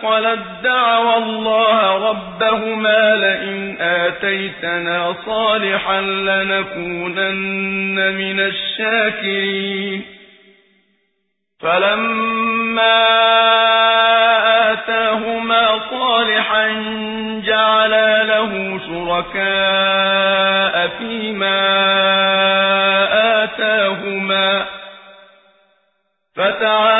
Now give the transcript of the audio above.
أثقلت دعوى الله ربهما لئن آتيتنا صالحا لنكونن من الشاكرين فلما آتاهما صالحا جعلا له شركاء فيما آتاهما فتعالى